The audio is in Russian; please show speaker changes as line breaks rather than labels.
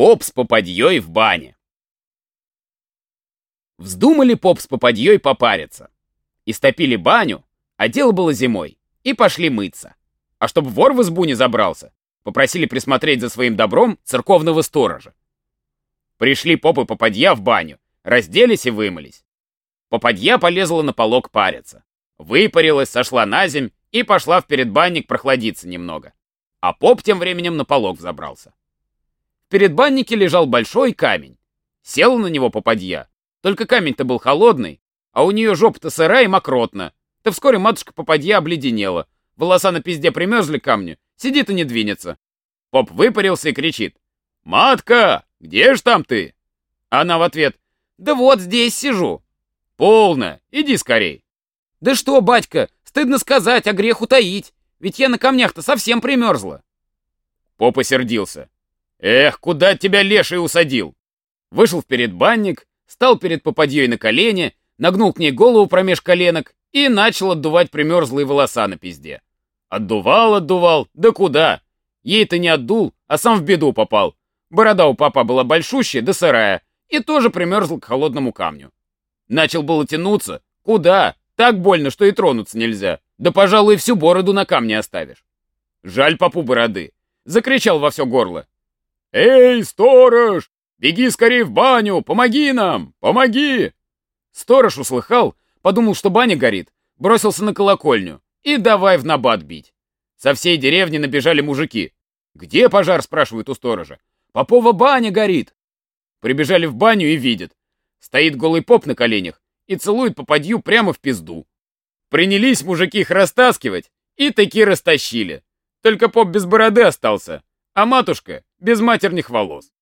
Поп с попадьей в бане. Вздумали поп с попадьей попариться. Истопили баню, а дело было зимой, и пошли мыться. А чтобы вор в избу не забрался, попросили присмотреть за своим добром церковного сторожа. Пришли поп и попадья в баню, разделись и вымылись. Попадья полезла на полок париться. Выпарилась, сошла на земь и пошла в передбанник прохладиться немного. А поп тем временем на полок взобрался. В передбаннике лежал большой камень. Села на него попадья. Только камень-то был холодный, а у нее жопа-то сырая и мокротна. То вскоре матушка попадья обледенела. Волоса на пизде примерзли к камню, сидит и не двинется. Поп выпарился и кричит. «Матка, где ж там ты?» Она в ответ. «Да вот здесь сижу». «Полно, иди скорей». «Да что, батька, стыдно сказать, а грех утаить. Ведь я на камнях-то совсем примерзла. Поп осердился. Эх, куда тебя леший усадил? Вышел в передбанник, стал перед попадьей на колени, нагнул к ней голову промеж коленок и начал отдувать примерзлые волоса на пизде. Отдувал, отдувал, да куда? Ей-то не отдул, а сам в беду попал. Борода у папа была большущая да сырая, и тоже примерзла к холодному камню. Начал было тянуться. Куда? Так больно, что и тронуться нельзя. Да, пожалуй, всю бороду на камне оставишь. Жаль папу бороды. Закричал во все горло. «Эй, сторож! Беги скорее в баню! Помоги нам! Помоги!» Сторож услыхал, подумал, что баня горит, бросился на колокольню и давай в набат бить. Со всей деревни набежали мужики. «Где пожар?» — спрашивают у сторожа. «Попова баня горит!» Прибежали в баню и видят. Стоит голый поп на коленях и целует попадью прямо в пизду. Принялись мужики их растаскивать, и таки растащили. Только поп без бороды остался, а матушка без матерных волос.